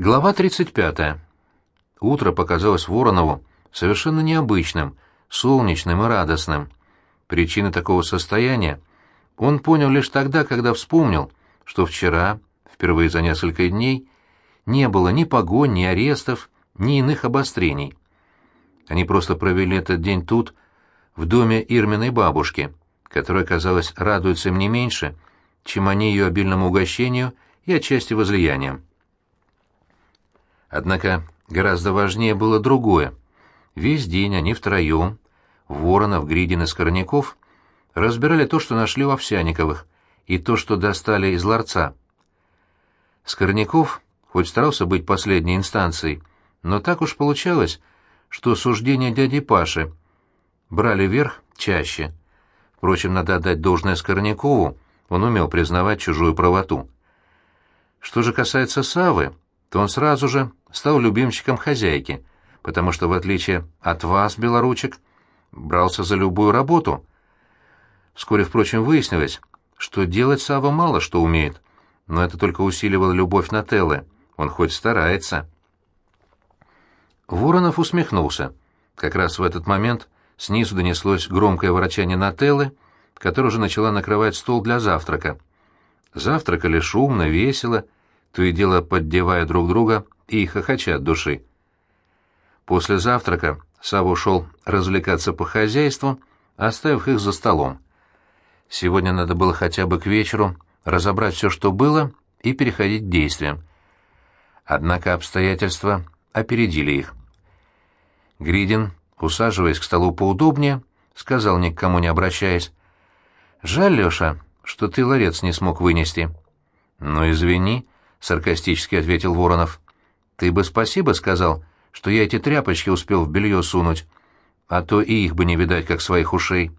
Глава 35. Утро показалось Воронову совершенно необычным, солнечным и радостным. Причины такого состояния он понял лишь тогда, когда вспомнил, что вчера, впервые за несколько дней, не было ни погонь, ни арестов, ни иных обострений. Они просто провели этот день тут, в доме Ирминой бабушки, которая, казалось, радуется им не меньше, чем они ее обильному угощению и отчасти возлиянием. Однако гораздо важнее было другое. Весь день они втроем, Воронов, Гридин и Скорняков, разбирали то, что нашли у Овсяниковых, и то, что достали из ларца. Скорняков хоть старался быть последней инстанцией, но так уж получалось, что суждения дяди Паши брали верх чаще. Впрочем, надо отдать должное Скорнякову, он умел признавать чужую правоту. Что же касается Савы, то он сразу же стал любимчиком хозяйки, потому что, в отличие от вас, белоручек, брался за любую работу. Вскоре, впрочем, выяснилось, что делать Сава мало что умеет, но это только усиливало любовь на Теллы. Он хоть старается. Воронов усмехнулся. Как раз в этот момент снизу донеслось громкое ворочание Нателлы, которая уже начала накрывать стол для завтрака. Завтракали шумно, весело, то и дело поддевая друг друга и хохоча от души. После завтрака Сава ушел развлекаться по хозяйству, оставив их за столом. Сегодня надо было хотя бы к вечеру разобрать все, что было, и переходить к действиям. Однако обстоятельства опередили их. Гридин, усаживаясь к столу поудобнее, сказал, ни к кому не обращаясь, «Жаль, Леша, что ты ларец не смог вынести». «Ну, извини», — саркастически ответил Воронов. «Ты бы спасибо сказал, что я эти тряпочки успел в белье сунуть, а то и их бы не видать, как своих ушей».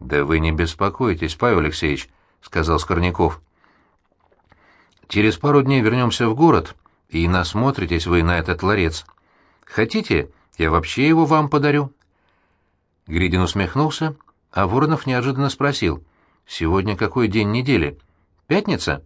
«Да вы не беспокойтесь, Павел Алексеевич», — сказал Скорняков. «Через пару дней вернемся в город, и насмотритесь вы на этот ларец. Хотите, я вообще его вам подарю?» Гридин усмехнулся, а Воронов неожиданно спросил. «Сегодня какой день недели? Пятница?»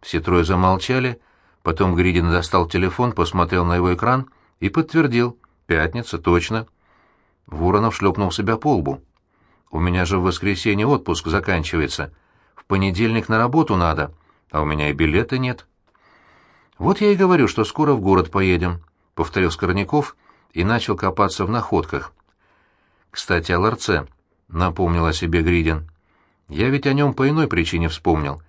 Все трое замолчали, потом Гридин достал телефон, посмотрел на его экран и подтвердил. «Пятница, точно». Воронов шлепнул себя по лбу. «У меня же в воскресенье отпуск заканчивается. В понедельник на работу надо, а у меня и билета нет». «Вот я и говорю, что скоро в город поедем», — повторил Скорняков и начал копаться в находках. «Кстати, о ларце», — напомнил о себе Гридин. «Я ведь о нем по иной причине вспомнил.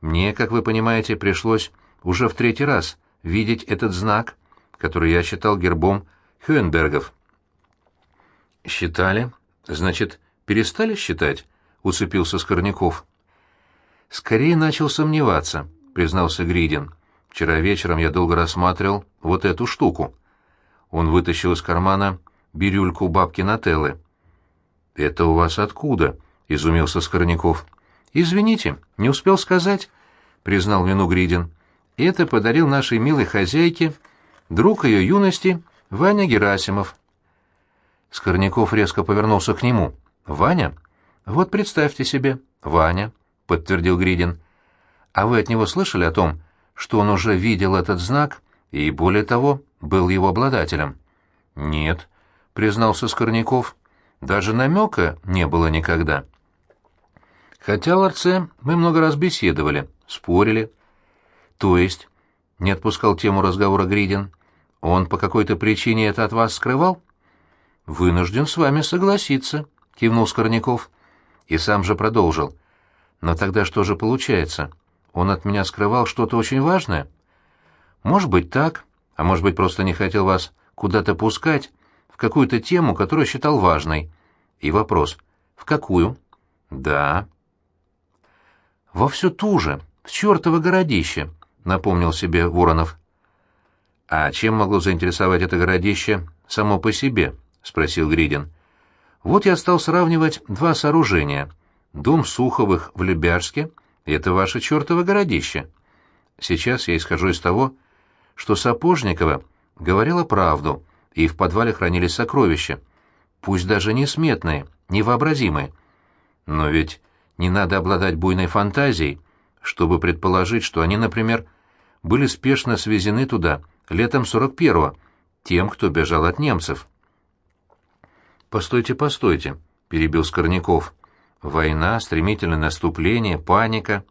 Мне, как вы понимаете, пришлось уже в третий раз видеть этот знак, который я считал гербом Хюенбергов». «Считали? Значит, перестали считать?» — уцепился Скорняков. «Скорее начал сомневаться», — признался Гридин. «Вчера вечером я долго рассматривал вот эту штуку». Он вытащил из кармана бирюльку бабки Нателлы. «Это у вас откуда?» — изумился Скорняков. «Извините, не успел сказать», — признал вину Гридин. «Это подарил нашей милой хозяйке друг ее юности Ваня Герасимов». Скорняков резко повернулся к нему. «Ваня? Вот представьте себе, Ваня», — подтвердил Гридин. «А вы от него слышали о том, что он уже видел этот знак и, более того, был его обладателем?» «Нет», — признался Скорняков. «Даже намека не было никогда». «Хотя, Ларце, мы много раз беседовали, спорили». «То есть?» — не отпускал тему разговора Гридин. «Он по какой-то причине это от вас скрывал?» «Вынужден с вами согласиться», — кивнул Скорняков. И сам же продолжил. «Но тогда что же получается? Он от меня скрывал что-то очень важное?» «Может быть так, а может быть просто не хотел вас куда-то пускать, в какую-то тему, которую считал важной. И вопрос «в какую?» «Да». «Во всю ту же, в чертово городище», — напомнил себе Воронов. «А чем могло заинтересовать это городище само по себе?» — спросил Гридин. «Вот я стал сравнивать два сооружения. Дом Суховых в Любяжске — это ваше чертово городище. Сейчас я исхожу из того, что Сапожникова говорила правду, и в подвале хранились сокровища, пусть даже несметные, невообразимые. Но ведь не надо обладать буйной фантазией, чтобы предположить, что они, например, были спешно свезены туда летом 41-го, тем, кто бежал от немцев. «Постойте, постойте», — перебил Скорняков. «Война, стремительное наступление, паника.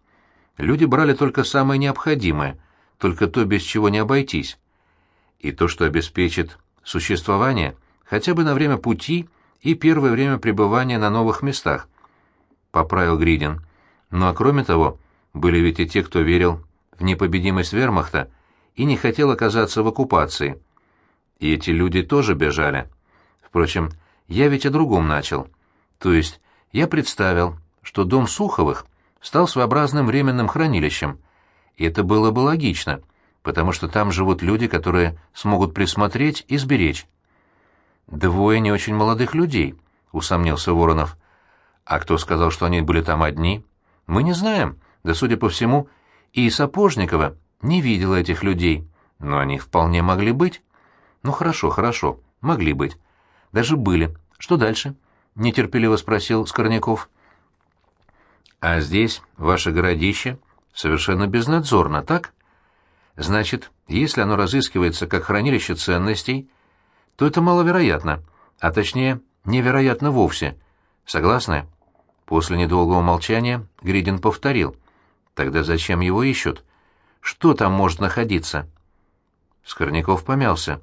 Люди брали только самое необходимое, только то, без чего не обойтись. И то, что обеспечит существование, хотя бы на время пути и первое время пребывания на новых местах», — поправил Гридин. «Ну а кроме того, были ведь и те, кто верил непобедимость вермахта и не хотел оказаться в оккупации. И эти люди тоже бежали. Впрочем, я ведь о другом начал. То есть я представил, что дом Суховых стал своеобразным временным хранилищем. И это было бы логично, потому что там живут люди, которые смогут присмотреть и сберечь. «Двое не очень молодых людей», — усомнился Воронов. «А кто сказал, что они были там одни?» «Мы не знаем. Да, судя по всему, и Сапожникова не видела этих людей. Но они вполне могли быть». «Ну хорошо, хорошо, могли быть. Даже были. Что дальше?» — нетерпеливо спросил Скорняков. «А здесь ваше городище совершенно безнадзорно, так? Значит, если оно разыскивается как хранилище ценностей, то это маловероятно, а точнее, невероятно вовсе. Согласны?» После недолгого молчания Гридин повторил. «Тогда зачем его ищут? Что там может находиться?» Скорняков помялся.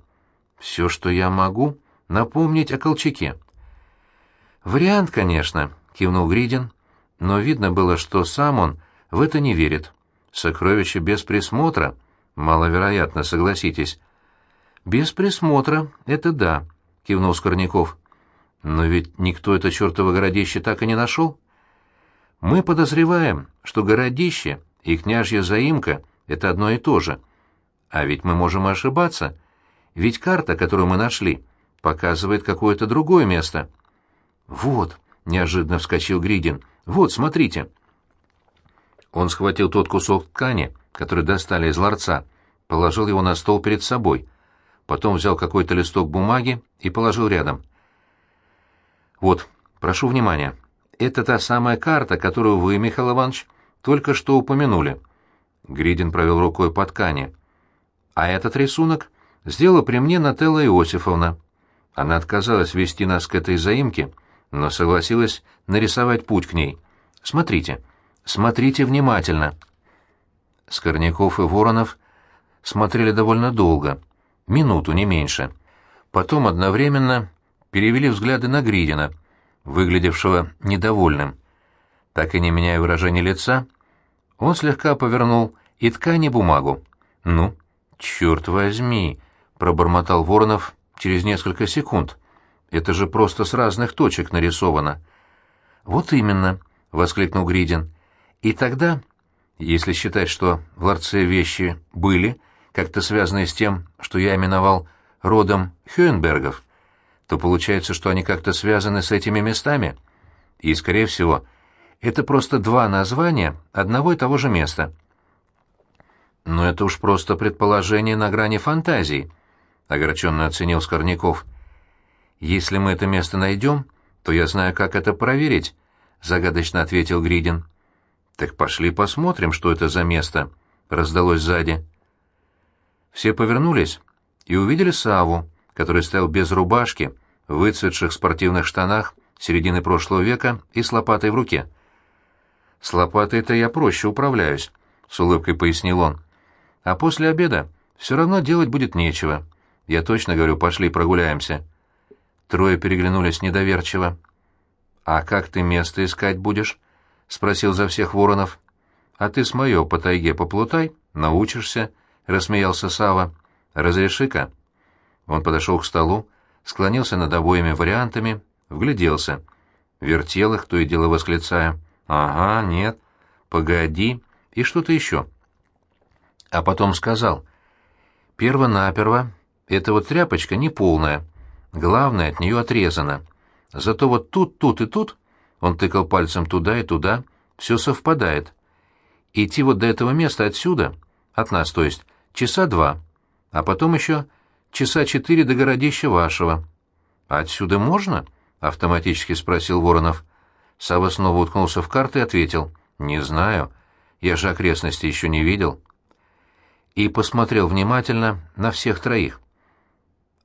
«Все, что я могу, напомнить о Колчаке». «Вариант, конечно», — кивнул Гридин, но видно было, что сам он в это не верит. Сокровище без присмотра? Маловероятно, согласитесь. «Без присмотра, это да», — кивнул Скорняков. «Но ведь никто это чертово городище так и не нашел». «Мы подозреваем, что городище и княжья заимка — это одно и то же. А ведь мы можем ошибаться. Ведь карта, которую мы нашли, показывает какое-то другое место». «Вот», — неожиданно вскочил Гридин, — «вот, смотрите». Он схватил тот кусок ткани, который достали из ларца, положил его на стол перед собой, потом взял какой-то листок бумаги и положил рядом. «Вот, прошу внимания, это та самая карта, которую вы, Михаил Иванович, только что упомянули». Гридин провел рукой по ткани. «А этот рисунок сделала при мне Нателла Иосифовна. Она отказалась вести нас к этой заимке, но согласилась нарисовать путь к ней. Смотрите, смотрите внимательно». Скорняков и Воронов смотрели довольно долго, минуту, не меньше. Потом одновременно перевели взгляды на Гридина, выглядевшего недовольным. Так и не меняя выражения лица, он слегка повернул и ткань, и бумагу. «Ну, черт возьми!» — пробормотал Воронов через несколько секунд. «Это же просто с разных точек нарисовано». «Вот именно», — воскликнул Гридин. «И тогда, если считать, что в ларце вещи были, как-то связанные с тем, что я именовал родом Хюенбергов, то получается, что они как-то связаны с этими местами. И, скорее всего, это просто два названия одного и того же места. Но это уж просто предположение на грани фантазии, огорченно оценил Скорняков. Если мы это место найдем, то я знаю, как это проверить, загадочно ответил Гридин. Так пошли посмотрим, что это за место, раздалось сзади. Все повернулись и увидели Саву, который стоял без рубашки, выцветших спортивных штанах середины прошлого века и с лопатой в руке. «С лопатой-то я проще управляюсь», — с улыбкой пояснил он. «А после обеда все равно делать будет нечего. Я точно говорю, пошли прогуляемся». Трое переглянулись недоверчиво. «А как ты место искать будешь?» — спросил за всех Воронов. «А ты с моё по тайге поплутай, научишься», — рассмеялся Сава. «Разреши-ка». Он подошел к столу, склонился над обоими вариантами, вгляделся. Вертел их, то и дело восклицая. «Ага, нет, погоди» и что-то еще. А потом сказал. «Перво-наперво, эта вот тряпочка неполная, главное, от нее отрезано. Зато вот тут, тут и тут, он тыкал пальцем туда и туда, все совпадает. Идти вот до этого места отсюда, от нас, то есть, часа два, а потом еще часа четыре до городища вашего. А отсюда можно? автоматически спросил Воронов. Сава снова уткнулся в карты и ответил: "Не знаю. Я же окрестности еще не видел". и посмотрел внимательно на всех троих.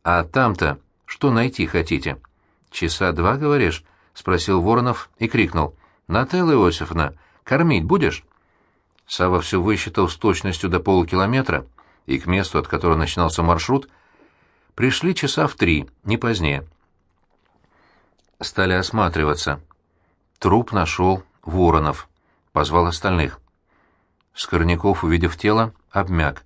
«А там-то что найти хотите?» «Часа два, говоришь?» — спросил Воронов и крикнул. «Нателла Иосифовна, кормить будешь?» Сава все высчитал с точностью до полукилометра, и к месту, от которого начинался маршрут, пришли часа в три, не позднее. Стали осматриваться. Труп нашел Воронов. Позвал остальных. Скорняков, увидев тело, обмяк.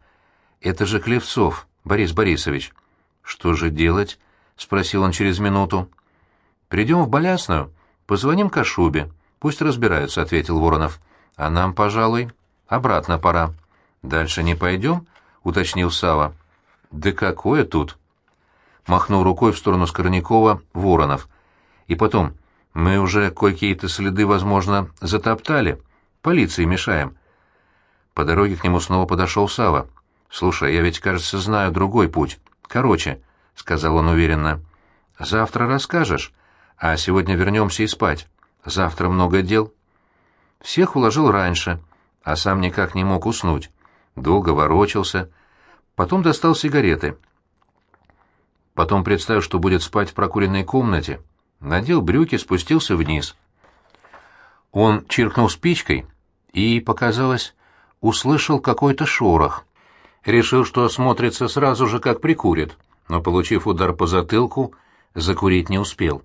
«Это же Клевцов, Борис Борисович». «Что же делать?» — спросил он через минуту. «Придем в Болясную, позвоним Кашубе, пусть разбираются», — ответил Воронов. «А нам, пожалуй, обратно пора». «Дальше не пойдем?» — уточнил Сава. «Да какое тут?» Махнул рукой в сторону Скорнякова Воронов. «И потом, мы уже кое-какие-то следы, возможно, затоптали. Полиции мешаем. По дороге к нему снова подошел Сава. «Слушай, я ведь, кажется, знаю другой путь. Короче», — сказал он уверенно. «Завтра расскажешь, а сегодня вернемся и спать. Завтра много дел». Всех уложил раньше, а сам никак не мог уснуть. Долго ворочался. Потом достал сигареты. Потом представил, что будет спать в прокуренной комнате. Надел брюки, спустился вниз. Он чиркнул спичкой, и, показалось, услышал какой-то шорох. Решил, что осмотрится сразу же, как прикурит, но, получив удар по затылку, закурить не успел.